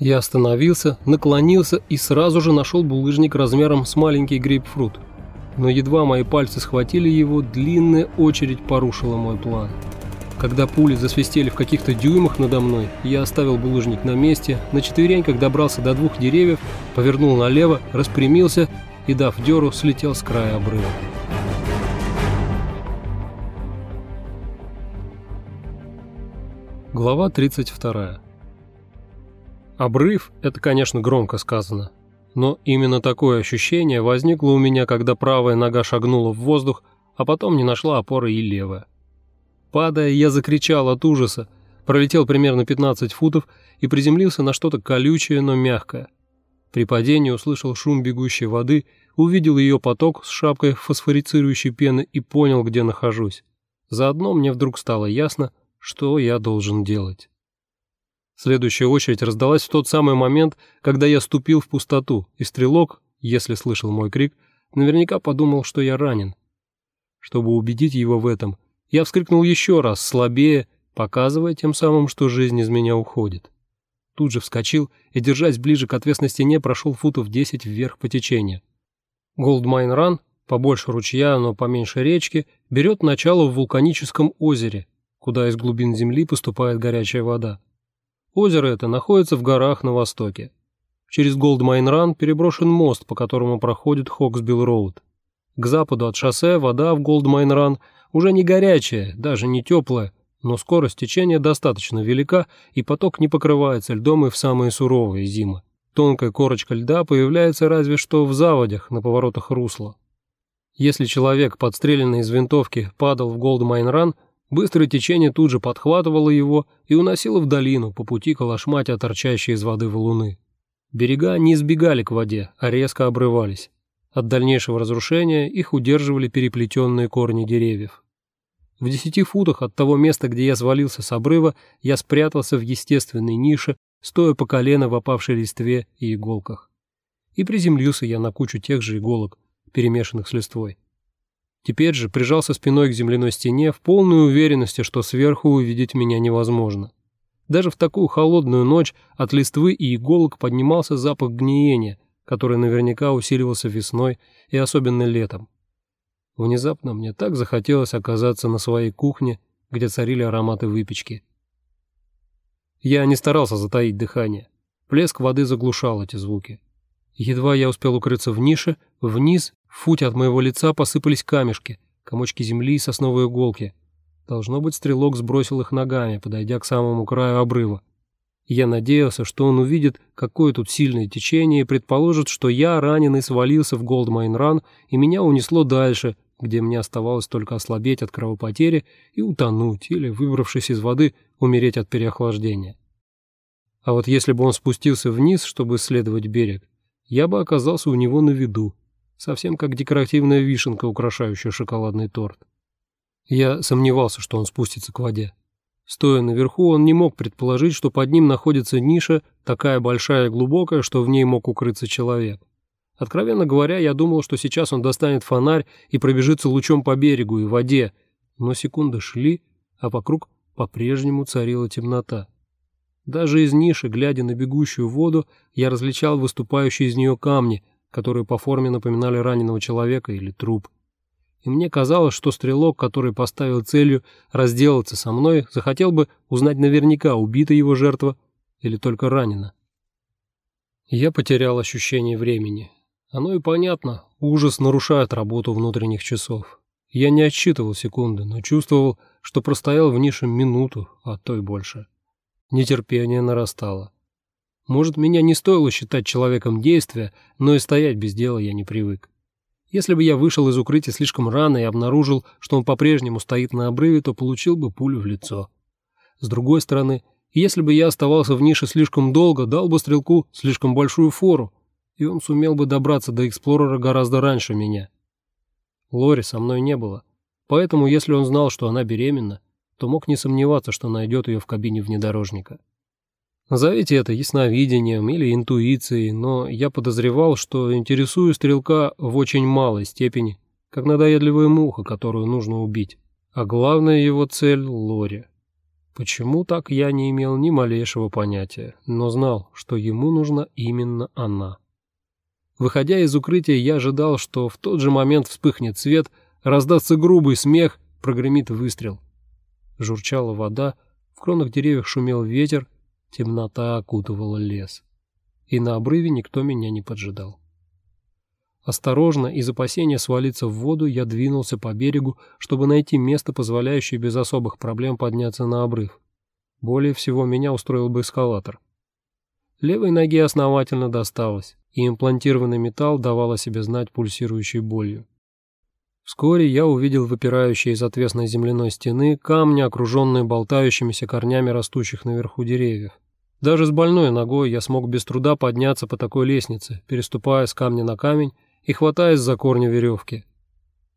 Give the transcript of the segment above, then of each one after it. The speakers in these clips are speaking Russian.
Я остановился, наклонился и сразу же нашел булыжник размером с маленький грейпфрут. Но едва мои пальцы схватили его, длинная очередь порушила мой план. Когда пули засвистели в каких-то дюймах надо мной, я оставил булыжник на месте, на четвереньках добрался до двух деревьев, повернул налево, распрямился и, дав дёру, слетел с края обрыва. Глава 32 Обрыв – это, конечно, громко сказано. Но именно такое ощущение возникло у меня, когда правая нога шагнула в воздух, а потом не нашла опоры и левая. Падая, я закричал от ужаса, пролетел примерно 15 футов и приземлился на что-то колючее, но мягкое. При падении услышал шум бегущей воды, увидел ее поток с шапкой фосфорицирующей пены и понял, где нахожусь. Заодно мне вдруг стало ясно, что я должен делать. Следующая очередь раздалась в тот самый момент, когда я ступил в пустоту, и стрелок, если слышал мой крик, наверняка подумал, что я ранен. Чтобы убедить его в этом, я вскрикнул еще раз, слабее, показывая тем самым, что жизнь из меня уходит. Тут же вскочил и, держась ближе к отвесной стене, прошел футов 10 вверх по течению. Голдмайн Ран, побольше ручья, но поменьше речки, берет начало в вулканическом озере, куда из глубин земли поступает горячая вода. Озеро это находится в горах на востоке. Через Голдмайн-Ран переброшен мост, по которому проходит Хоксбилл-Роуд. К западу от шоссе вода в Голдмайн-Ран уже не горячая, даже не теплая, но скорость течения достаточно велика, и поток не покрывается льдом и в самые суровые зимы. Тонкая корочка льда появляется разве что в заводях на поворотах русла. Если человек, подстреленный из винтовки, падал в Голдмайн-Ран, Быстрое течение тут же подхватывало его и уносило в долину, по пути колошматя торчащие из воды валуны. Берега не сбегали к воде, а резко обрывались. От дальнейшего разрушения их удерживали переплетенные корни деревьев. В десяти футах от того места, где я свалился с обрыва, я спрятался в естественной нише, стоя по колено в опавшей листве и иголках. И приземлился я на кучу тех же иголок, перемешанных с листвой. Теперь же прижался спиной к земляной стене в полной уверенности, что сверху увидеть меня невозможно. Даже в такую холодную ночь от листвы и иголок поднимался запах гниения, который наверняка усиливался весной и особенно летом. Внезапно мне так захотелось оказаться на своей кухне, где царили ароматы выпечки. Я не старался затаить дыхание. Плеск воды заглушал эти звуки. Едва я успел укрыться в нише, вниз, в футе от моего лица посыпались камешки, комочки земли и сосновые иголки. Должно быть, стрелок сбросил их ногами, подойдя к самому краю обрыва. Я надеялся, что он увидит, какое тут сильное течение, и предположит, что я, раненый, свалился в Голдмайн-ран, и меня унесло дальше, где мне оставалось только ослабеть от кровопотери и утонуть, или, выбравшись из воды, умереть от переохлаждения. А вот если бы он спустился вниз, чтобы исследовать берег, я бы оказался у него на виду, совсем как декоративная вишенка, украшающая шоколадный торт. Я сомневался, что он спустится к воде. Стоя наверху, он не мог предположить, что под ним находится ниша, такая большая и глубокая, что в ней мог укрыться человек. Откровенно говоря, я думал, что сейчас он достанет фонарь и пробежится лучом по берегу и воде, но секунды шли, а вокруг по-прежнему царила темнота. Даже из ниши, глядя на бегущую воду, я различал выступающие из нее камни, которые по форме напоминали раненого человека или труп. И мне казалось, что стрелок, который поставил целью разделаться со мной, захотел бы узнать наверняка, убита его жертва или только ранена. Я потерял ощущение времени. Оно и понятно, ужас нарушает работу внутренних часов. Я не отсчитывал секунды, но чувствовал, что простоял в нише минуту, а то и больше. Нетерпение нарастало. Может, меня не стоило считать человеком действия, но и стоять без дела я не привык. Если бы я вышел из укрытия слишком рано и обнаружил, что он по-прежнему стоит на обрыве, то получил бы пулю в лицо. С другой стороны, если бы я оставался в нише слишком долго, дал бы стрелку слишком большую фору, и он сумел бы добраться до Эксплорера гораздо раньше меня. Лори со мной не было, поэтому если он знал, что она беременна, то мог не сомневаться, что найдет ее в кабине внедорожника. Назовите это ясновидением или интуицией, но я подозревал, что интересую стрелка в очень малой степени, как надоедливая муха, которую нужно убить. А главная его цель — Лори. Почему так, я не имел ни малейшего понятия, но знал, что ему нужна именно она. Выходя из укрытия, я ожидал, что в тот же момент вспыхнет свет, раздастся грубый смех, прогремит выстрел. Журчала вода, в кронах деревьев шумел ветер, темнота окутывала лес. И на обрыве никто меня не поджидал. Осторожно, из опасения свалиться в воду, я двинулся по берегу, чтобы найти место, позволяющее без особых проблем подняться на обрыв. Более всего меня устроил бы эскалатор. Левой ноге основательно досталось, и имплантированный металл давал о себе знать пульсирующей болью. Вскоре я увидел выпирающие из отвесной земляной стены камни, окруженные болтающимися корнями растущих наверху деревьев. Даже с больной ногой я смог без труда подняться по такой лестнице, переступая с камня на камень и хватаясь за корни веревки.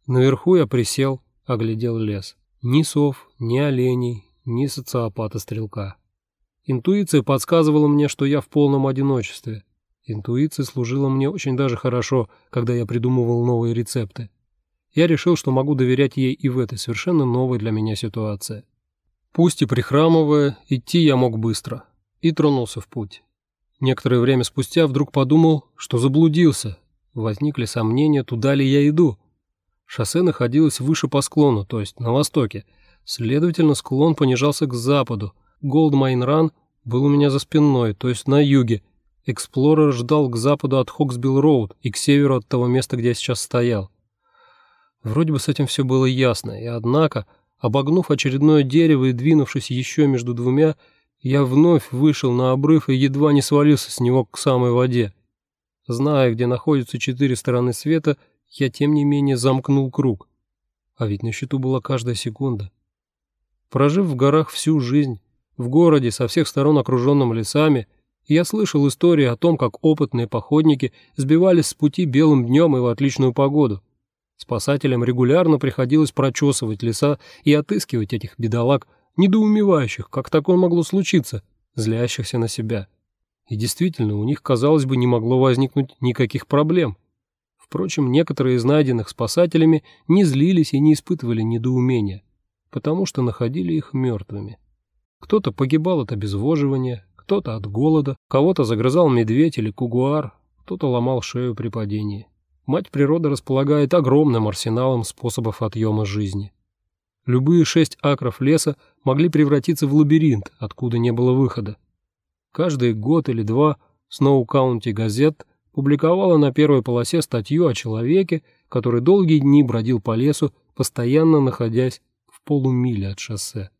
Наверху я присел, оглядел лес. Ни сов, ни оленей, ни социопата-стрелка. Интуиция подсказывала мне, что я в полном одиночестве. Интуиция служила мне очень даже хорошо, когда я придумывал новые рецепты. Я решил, что могу доверять ей и в этой совершенно новой для меня ситуации. Пусть и прихрамывая, идти я мог быстро. И тронулся в путь. Некоторое время спустя вдруг подумал, что заблудился, Возникли сомнения, туда ли я иду. Шоссе находилось выше по склону, то есть на востоке. Следовательно, склон понижался к западу. Голдмайн-ран был у меня за спиной, то есть на юге. Эксплорер ждал к западу от Хоксбилл-роуд и к северу от того места, где я сейчас стоял. Вроде бы с этим все было ясно, и однако, обогнув очередное дерево и двинувшись еще между двумя, я вновь вышел на обрыв и едва не свалился с него к самой воде. Зная, где находятся четыре стороны света, я тем не менее замкнул круг. А ведь на счету была каждая секунда. Прожив в горах всю жизнь, в городе со всех сторон окруженном лесами, я слышал истории о том, как опытные походники сбивались с пути белым днем и в отличную погоду. Спасателям регулярно приходилось прочесывать леса и отыскивать этих бедолаг, недоумевающих, как такое могло случиться, злящихся на себя. И действительно, у них, казалось бы, не могло возникнуть никаких проблем. Впрочем, некоторые из найденных спасателями не злились и не испытывали недоумения, потому что находили их мертвыми. Кто-то погибал от обезвоживания, кто-то от голода, кого-то загрызал медведь или кугуар, кто-то ломал шею при падении. Мать природа располагает огромным арсеналом способов отъема жизни. Любые шесть акров леса могли превратиться в лабиринт, откуда не было выхода. Каждый год или два Snow County газет публиковала на первой полосе статью о человеке, который долгие дни бродил по лесу, постоянно находясь в полумиле от шоссе.